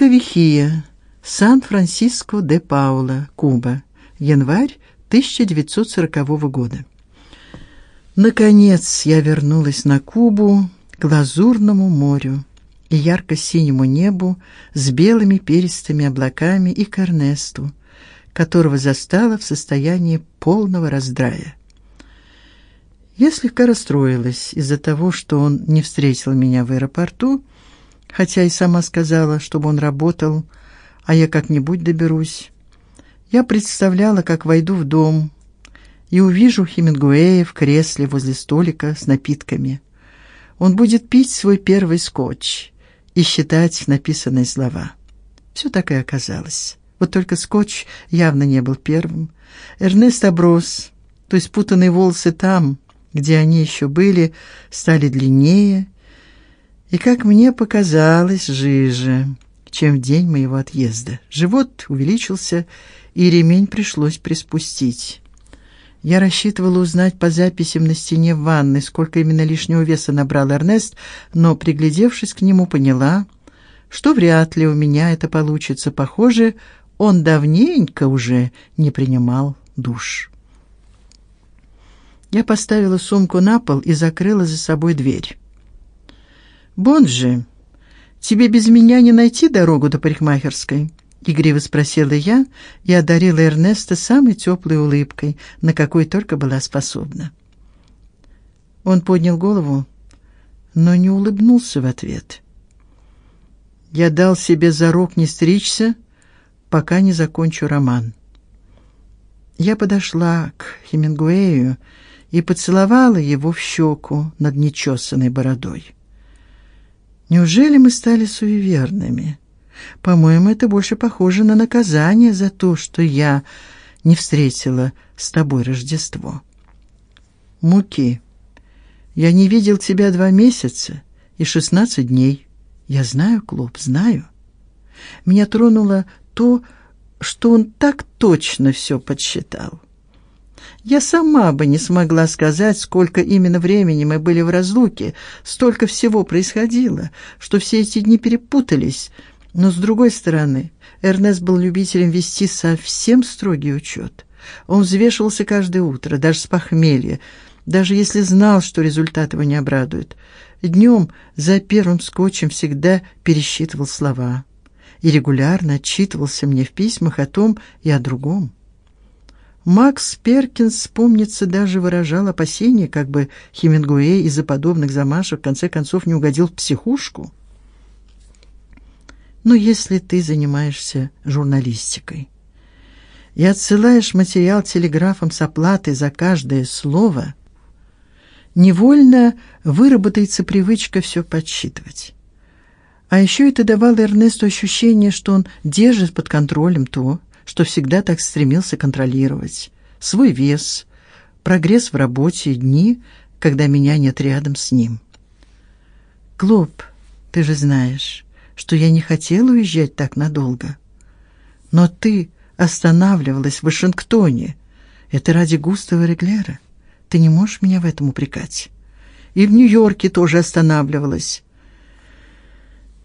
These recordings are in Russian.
Порто-Вихия, Сан-Франциско де Паула, Куба, январь 1940 года. Наконец я вернулась на Кубу, к лазурному морю и ярко-синему небу с белыми перистыми облаками и к которого застала в состоянии полного раздрая. Я слегка расстроилась из-за того, что он не встретил меня в аэропорту, хотя и сама сказала, чтобы он работал, а я как-нибудь доберусь. Я представляла, как войду в дом и увижу Хемингуэя в кресле возле столика с напитками. Он будет пить свой первый скотч и считать написанные слова. Все так и оказалось. Вот только скотч явно не был первым. Эрнест оброс, то есть путанные волосы там, где они еще были, стали длиннее, и, как мне показалось, жиже, чем в день моего отъезда. Живот увеличился, и ремень пришлось приспустить. Я рассчитывала узнать по записям на стене ванной, сколько именно лишнего веса набрал Эрнест, но приглядевшись к нему, поняла, что вряд ли у меня это получится. Похоже, он давненько уже не принимал душ. Я поставила сумку на пол и закрыла за собой дверь. Бонжи, тебе без меня не найти дорогу до парикмахерской? игриво спросила я и одарила Эрнеста самой теплой улыбкой, на какой только была способна. Он поднял голову, но не улыбнулся в ответ. Я дал себе зарок не стричься, пока не закончу роман. Я подошла к Хемингуэю и поцеловала его в щеку над нечесанной бородой. Неужели мы стали суеверными? По-моему, это больше похоже на наказание за то, что я не встретила с тобой Рождество. Муки. Я не видел тебя два месяца и шестнадцать дней. Я знаю, Клоп, знаю. Меня тронуло то, что он так точно все подсчитал. Я сама бы не смогла сказать, сколько именно времени мы были в разлуке, столько всего происходило, что все эти дни перепутались. Но с другой стороны, Эрнест был любителем вести совсем строгий учет. Он взвешивался каждое утро, даже с похмелья, даже если знал, что результат его не обрадует. Днем за первым скотчем всегда пересчитывал слова и регулярно отчитывался мне в письмах о том и о другом. Макс Перкинс, помнится, даже выражал опасения, как бы Хемингуэй из-за подобных замашек в конце концов не угодил в психушку. Но если ты занимаешься журналистикой и отсылаешь материал телеграфом с оплатой за каждое слово, невольно выработается привычка все подсчитывать. А еще это давало Эрнесту ощущение, что он держит под контролем то, что всегда так стремился контролировать: свой вес, прогресс в работе, дни, когда меня нет рядом с ним. Клоп, ты же знаешь, что я не хотела уезжать так надолго. Но ты останавливалась в Вашингтоне. Это ради Густава Реглера. Ты не можешь меня в этом упрекать. И в Нью-Йорке тоже останавливалась.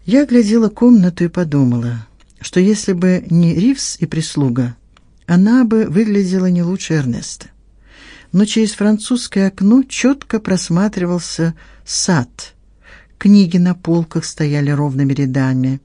Я глядела комнату и подумала, что если бы не Ривс и прислуга, она бы выглядела не лучше Эрнеста. Но через французское окно четко просматривался сад Книги на полках стояли ровными рядами.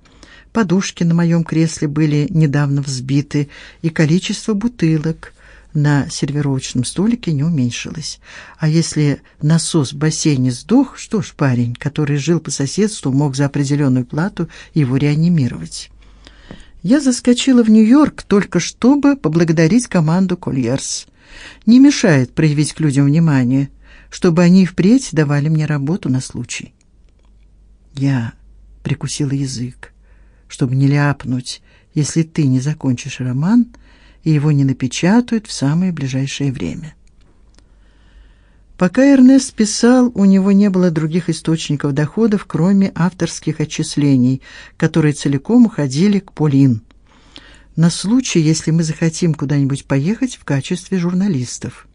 Подушки на моем кресле были недавно взбиты, и количество бутылок на сервировочном столике не уменьшилось. А если насос в бассейне сдох, что ж, парень, который жил по соседству, мог за определенную плату его реанимировать. Я заскочила в Нью-Йорк только чтобы поблагодарить команду Кольерс. Не мешает проявить к людям внимание, чтобы они впредь давали мне работу на случай. Я прикусила язык, чтобы не ляпнуть, если ты не закончишь роман и его не напечатают в самое ближайшее время. Пока Эрнест писал, у него не было других источников доходов, кроме авторских отчислений, которые целиком уходили к Полин. На случай, если мы захотим куда-нибудь поехать в качестве журналистов.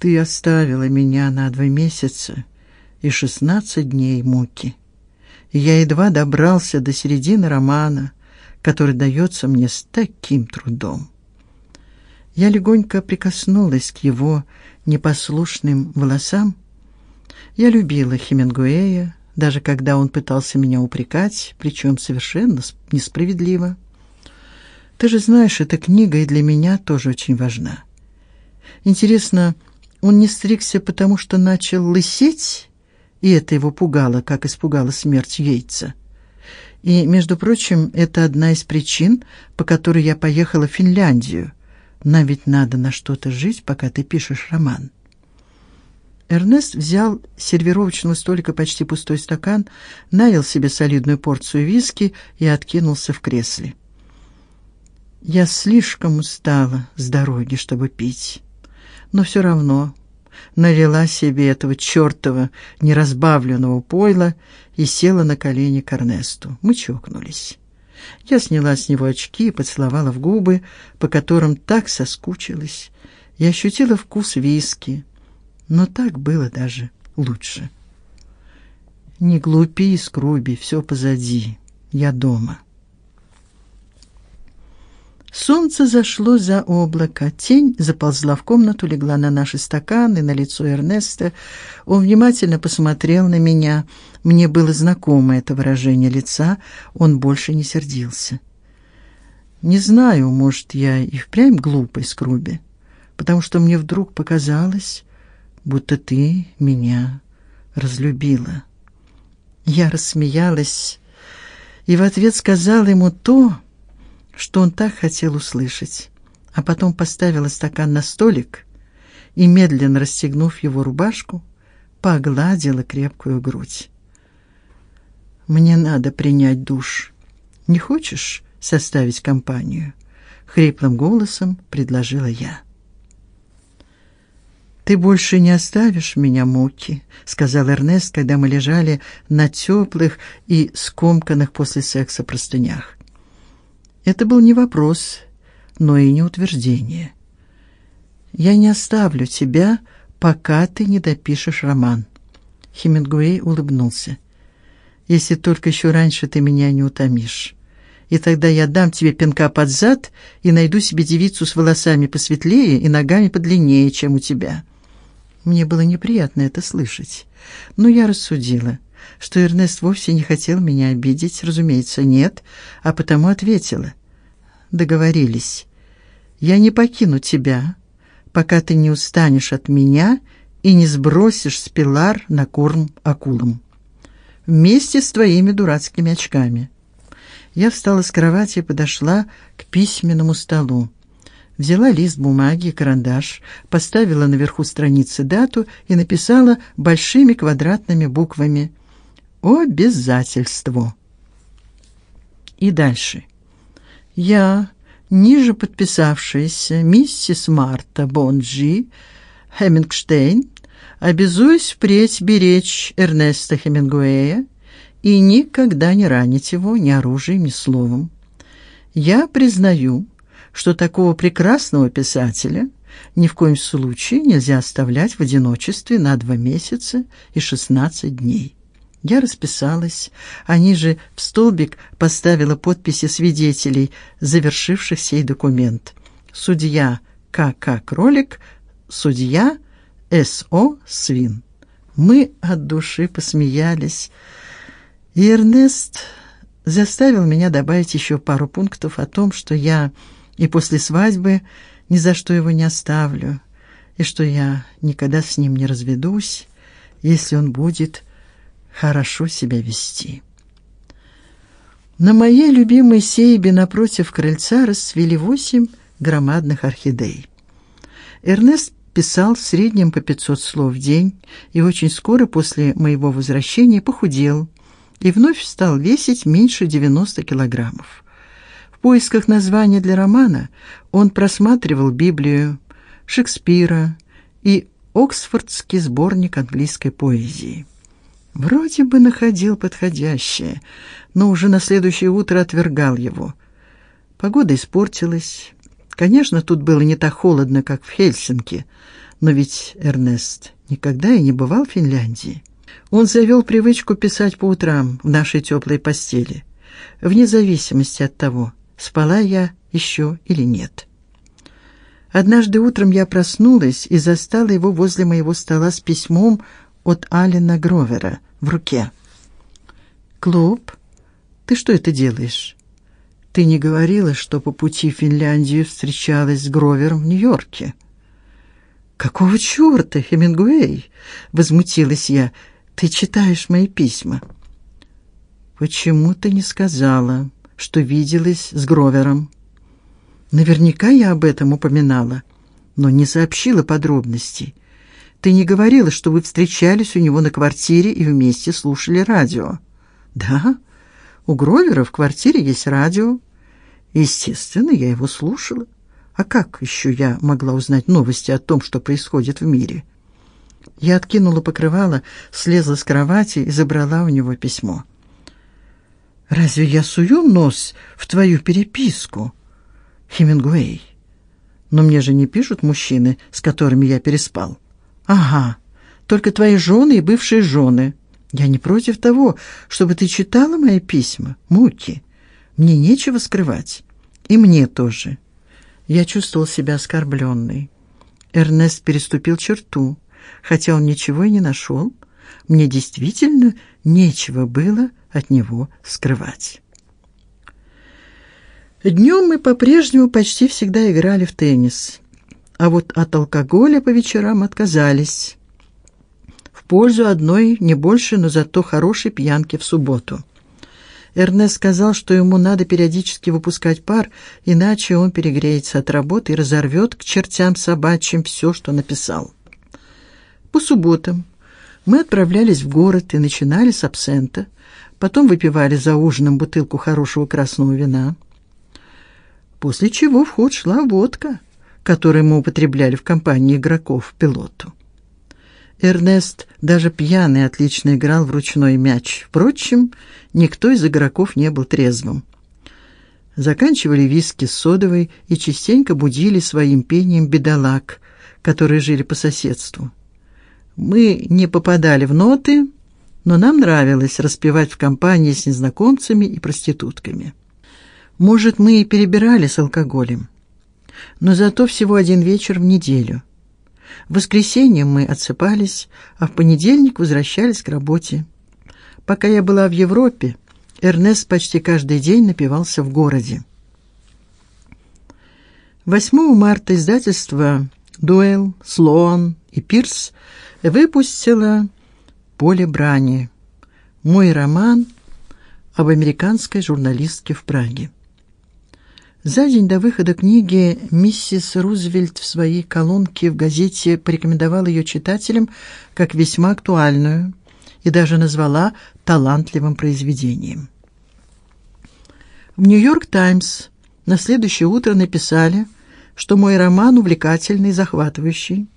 Ты оставила меня на два месяца и шестнадцать дней муки. я едва добрался до середины романа, который дается мне с таким трудом. Я легонько прикоснулась к его непослушным волосам. Я любила Хемингуэя, даже когда он пытался меня упрекать, причем совершенно несправедливо. Ты же знаешь, эта книга и для меня тоже очень важна. Интересно, он не стригся, потому что начал лысеть, и это его пугало, как испугала смерть Йейтса. И, между прочим, это одна из причин, по которой я поехала в Финляндию. Нам ведь надо на что-то жить, пока ты пишешь роман. Эрнест взял с сервировочного столика почти пустой стакан, налил себе солидную порцию виски и откинулся в кресле. Я слишком устала с дороги, чтобы пить, но все равно налила себе этого чёртова неразбавленного пойла и села на колени к Эрнесту. Мы чокнулись. Я сняла с него очки и поцеловала в губы, по которым так соскучилась. Я ощутила вкус виски но так было даже лучше. Не глупи, Скруби, все позади. Я дома. Солнце зашло за облако, тень заползла в комнату, легла на наши стаканы, на лицо Эрнеста. Он внимательно посмотрел на меня. Мне было знакомо это выражение лица, он больше не сердился. Не знаю, может, я и впрямь глупый, Скруби, потому что мне вдруг показалось, будто ты меня разлюбила. Я рассмеялась и в ответ сказала ему то, что он так хотел услышать, а потом поставила стакан на столик и медленно расстегнув его рубашку, погладила крепкую грудь. Мне надо принять душ. Не хочешь составить компанию? хриплым голосом предложила я. Ты больше не оставишь меня муки, сказал Эрнест, когда мы лежали на теплых и скомканных после секса простынях. Это был не вопрос, но и не утверждение. Я не оставлю тебя, пока ты не допишешь роман. Хемингуэй улыбнулся. Если только еще раньше ты меня не утомишь. И тогда я дам тебе пинка под зад и найду себе девицу с волосами посветлее и ногами подлиннее, чем у тебя. Мне было неприятно это слышать, но я рассудила, что Эрнест вовсе не хотел меня обидеть, разумеется, нет, а потому ответила: "Договорились. Я не покину тебя, пока ты не устанешь от меня и не сбросишь с пилар на корм акулам. Вместе с твоими дурацкими очками". Я встала с кровати и подошла к письменному столу взяла лист бумаги и карандаш, поставила наверху страницы дату и написала большими квадратными буквами: обязательство. И дальше. Я, ниже подписавшаяся миссис Марта Бонджи Хемингштейн, обязуюсь впредь беречь Эрнеста Хемингуэя и никогда не ранить его ни оружием, ни словом. Я признаю, что такого прекрасного писателя ни в коем случае нельзя оставлять в одиночестве на два месяца и шестнадцать дней. Я расписалась, а ниже в столбик поставила подписи свидетелей, завершивших сей документ. Судья К.К. Кролик, судья С.О. Свин. Мы от души посмеялись. И Эрнест заставил меня добавить еще пару пунктов о том, что я и после свадьбы ни за что его не оставлю, и что я никогда с ним не разведусь, если он будет хорошо себя вести. На моей любимой сейбе напротив крыльца расцвели восемь громадных орхидей. Эрнест писал в среднем по 500 слов в день и очень скоро после моего возвращения похудел и вновь стал весить меньше 90 килограммов. В поисках названия для романа он просматривал Библию, Шекспира и Оксфордский сборник английской поэзии. Вроде бы находил подходящее, но уже на следующее утро отвергал его. Погода испортилась. Конечно, тут было не так холодно, как в Хельсинки, но ведь Эрнест никогда и не бывал в Финляндии. Он завел привычку писать по утрам в нашей теплой постели, вне зависимости от того, спала я еще или нет. Однажды утром я проснулась и застала его возле моего стола с письмом от Алина Гровера в руке. Клуб, ты что это делаешь? Ты не говорила, что по пути в Финляндию встречалась с Гровером в Нью-Йорке? Какого чёрта, Хемингуэй? возмутилась я. Ты читаешь мои письма. Почему ты не сказала, что виделась с Гровером? Наверняка я об этом упоминала, но не сообщила подробностей. Ты не говорила, что вы встречались у него на квартире и вместе слушали радио. Да? У Гровера в квартире есть радио. Естественно, я его слушала. А как еще я могла узнать новости о том, что происходит в мире? Я откинула покрывало, слезла с кровати и забрала у него письмо. Разве я сую нос в твою переписку? Хемингуэй. Но мне же не пишут мужчины, с которыми я переспал. Ага. Только твои жены и бывшие жены. Я не против того, чтобы ты читала мои письма, Муки. Мне нечего скрывать. И мне тоже. Я чувствовал себя оскорбленной. Эрнест переступил черту, хотя он ничего и не нашел. Мне действительно нечего было от него скрывать. Днем мы по-прежнему почти всегда играли в теннис, а вот от алкоголя по вечерам отказались. В пользу одной не больше, но зато хорошей пьянки в субботу. Эрнест сказал, что ему надо периодически выпускать пар, иначе он перегреется от работы и разорвет к чертям собачьим все, что написал. По субботам мы отправлялись в город и начинали с абсента, потом выпивали за ужином бутылку хорошего красного вина, после чего в ход шла водка, которую мы употребляли в компании игроков пилоту. Эрнест даже пьяный отлично играл в ручной мяч. Впрочем, никто из игроков не был трезвым. Заканчивали виски с содовой и частенько будили своим пением бедолаг, которые жили по соседству. Мы не попадали в ноты, но нам нравилось распевать в компании с незнакомцами и проститутками. Может, мы и перебирали с алкоголем, но зато всего один вечер в неделю. В воскресенье мы отсыпались, а в понедельник возвращались к работе. Пока я была в Европе, Эрнест почти каждый день напивался в городе. 8 марта издательство Дуэл, Слоан и Пирс выпустило Поле брани. Мой роман об американской журналистке в Праге. За день до выхода книги миссис Рузвельт в своей колонке в газете порекомендовала ее читателям как весьма актуальную и даже назвала талантливым произведением. В Нью-Йорк Таймс на следующее утро написали, что мой роман увлекательный и захватывающий.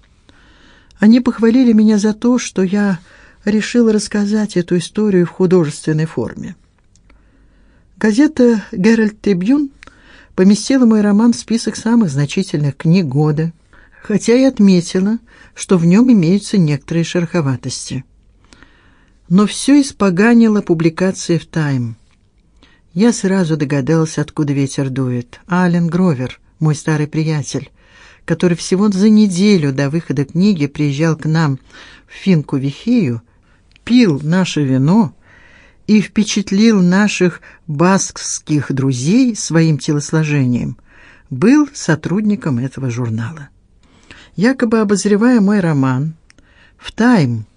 Они похвалили меня за то, что я решила рассказать эту историю в художественной форме. Газета Геральт Трибьюн поместила мой роман в список самых значительных книг года, хотя и отметила, что в нем имеются некоторые шероховатости. Но все испоганило публикация в Time. Я сразу догадался, откуда ветер дует. Ален Гровер, мой старый приятель, который всего за неделю до выхода книги приезжал к нам в Финку Вихию, пил наше вино и впечатлил наших баскских друзей своим телосложением, был сотрудником этого журнала. Якобы обозревая мой роман, в Тайм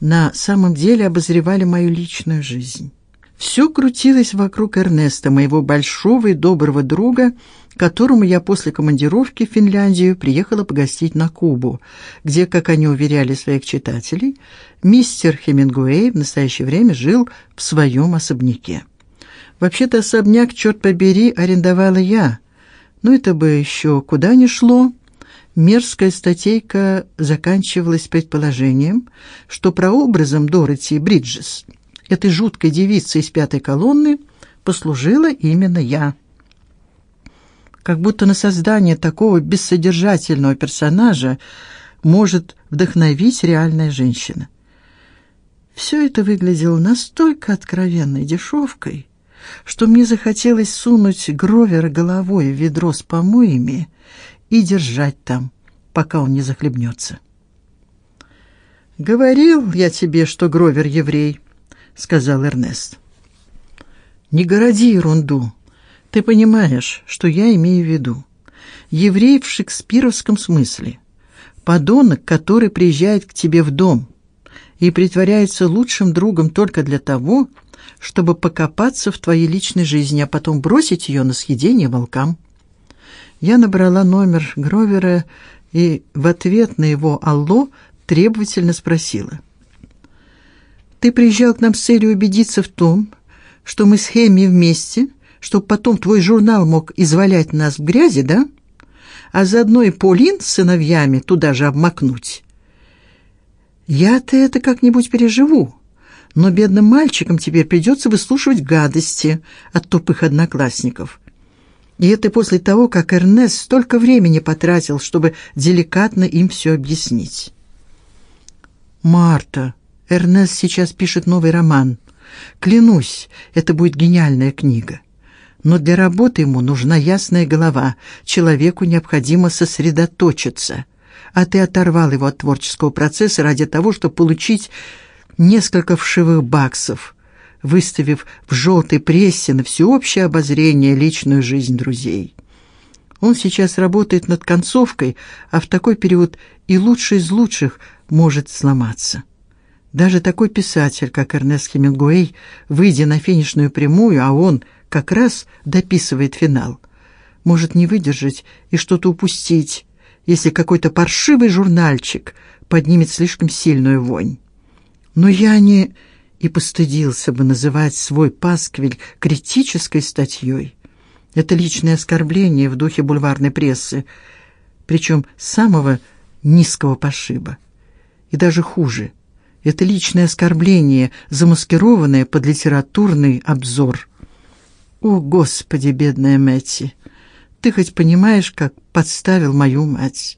на самом деле обозревали мою личную жизнь. Все крутилось вокруг Эрнеста, моего большого и доброго друга, которому я после командировки в Финляндию приехала погостить на Кубу, где, как они уверяли своих читателей, мистер Хемингуэй в настоящее время жил в своем особняке. Вообще-то особняк, черт побери, арендовала я. Но это бы еще куда ни шло. Мерзкая статейка заканчивалась предположением, что прообразом Дороти Бриджес, этой жуткой девицы из пятой колонны, послужила именно я как будто на создание такого бессодержательного персонажа может вдохновить реальная женщина. Все это выглядело настолько откровенной дешевкой, что мне захотелось сунуть Гровера головой в ведро с помоями и держать там, пока он не захлебнется. Говорил я тебе, что Гровер еврей, сказал Эрнест. Не городи ерунду. Ты понимаешь, что я имею в виду? Еврей в шекспировском смысле. Подонок, который приезжает к тебе в дом и притворяется лучшим другом только для того, чтобы покопаться в твоей личной жизни, а потом бросить ее на съедение волкам. Я набрала номер Гровера и в ответ на его алло требовательно спросила: Ты приезжал к нам с целью убедиться в том, что мы с Хеми вместе, чтобы потом твой журнал мог извалять нас в грязи, да? А заодно и Полин с сыновьями туда же обмакнуть. Я-то это как-нибудь переживу. Но бедным мальчикам теперь придется выслушивать гадости от тупых одноклассников. И это после того, как Эрнест столько времени потратил, чтобы деликатно им все объяснить. Марта, Эрнест сейчас пишет новый роман. Клянусь, это будет гениальная книга. Но для работы ему нужна ясная голова. Человеку необходимо сосредоточиться. А ты оторвал его от творческого процесса ради того, чтобы получить несколько вшивых баксов, выставив в желтой прессе на всеобщее обозрение личную жизнь друзей. Он сейчас работает над концовкой, а в такой период и лучший из лучших может сломаться. Даже такой писатель, как Эрнест Хемингуэй, выйдя на финишную прямую, а он как раз дописывает финал, может не выдержать и что-то упустить, если какой-то паршивый журнальчик поднимет слишком сильную вонь. Но я не и постыдился бы называть свой пасквиль критической статьей. Это личное оскорбление в духе бульварной прессы, причем самого низкого пошиба и даже хуже. Это личное оскорбление, замаскированное под литературный обзор. О, господи, бедная Мэтти. Ты хоть понимаешь, как подставил мою мать?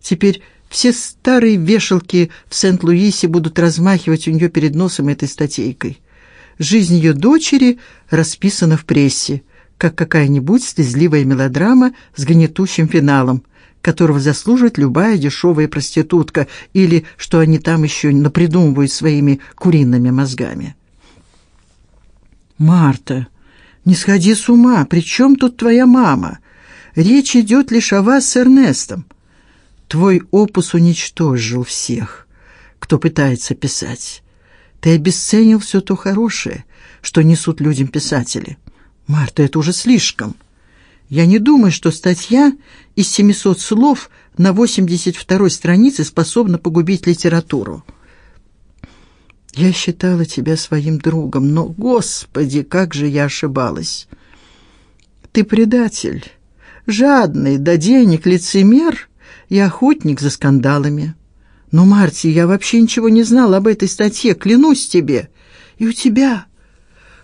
Теперь все старые вешалки в Сент-Луисе будут размахивать у нее перед носом этой статейкой. Жизнь ее дочери расписана в прессе, как какая-нибудь слезливая мелодрама с гнетущим финалом которого заслужит любая дешевая проститутка, или что они там еще напридумывают своими куриными мозгами. Марта, не сходи с ума. При чем тут твоя мама? Речь идет лишь о вас с Эрнестом. Твой опус уничтожил всех, кто пытается писать. Ты обесценил все то хорошее, что несут людям писатели. Марта, это уже слишком. Я не думаю, что статья из 700 слов на 82-й странице способна погубить литературу. Я считала тебя своим другом, но, господи, как же я ошибалась. Ты предатель, жадный до денег лицемер и охотник за скандалами. Но, Марти, я вообще ничего не знал об этой статье, клянусь тебе. И у тебя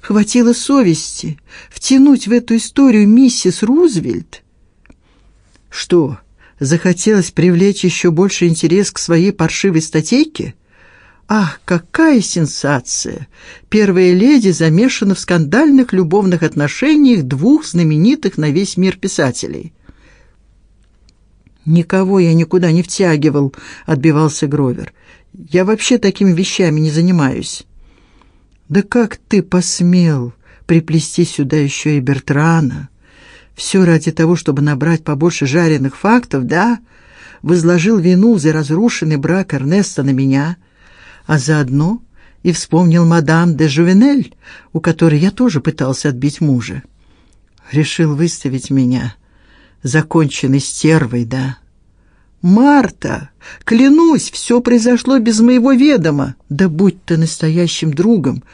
хватило совести втянуть в эту историю миссис Рузвельт? Что, захотелось привлечь еще больше интерес к своей паршивой статейке? Ах, какая сенсация! Первая леди замешана в скандальных любовных отношениях двух знаменитых на весь мир писателей. Никого я никуда не втягивал, отбивался Гровер. Я вообще такими вещами не занимаюсь. Да как ты посмел приплести сюда еще и Бертрана? Все ради того, чтобы набрать побольше жареных фактов, да? Возложил вину за разрушенный брак Эрнеста на меня, а заодно и вспомнил мадам де Жувенель, у которой я тоже пытался отбить мужа. Решил выставить меня законченной стервой, да? Марта, клянусь, все произошло без моего ведома. Да будь ты настоящим другом,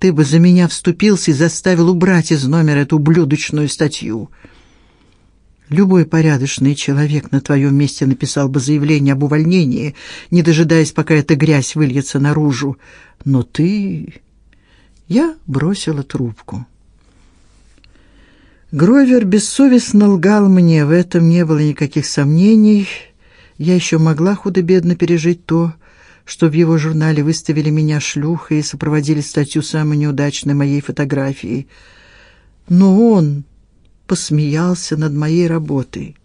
ты бы за меня вступился и заставил убрать из номера эту ублюдочную статью. Любой порядочный человек на твоем месте написал бы заявление об увольнении, не дожидаясь, пока эта грязь выльется наружу. Но ты Я бросила трубку. Гровер бессовестно лгал мне, в этом не было никаких сомнений я еще могла худо-бедно пережить то, что в его журнале выставили меня шлюхой и сопроводили статью самой неудачной моей фотографией. Но он посмеялся над моей работой.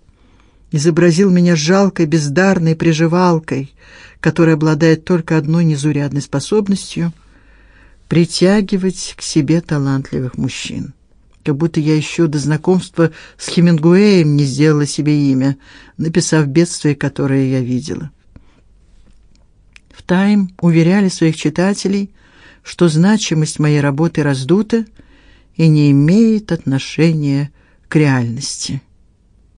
Изобразил меня жалкой, бездарной приживалкой, которая обладает только одной незаурядной способностью притягивать к себе талантливых мужчин. Как будто я еще до знакомства с Хемингуэем не сделала себе имя, написав бедствие, которое я видела. В Тайм уверяли своих читателей, что значимость моей работы раздута и не имеет отношения к реальности.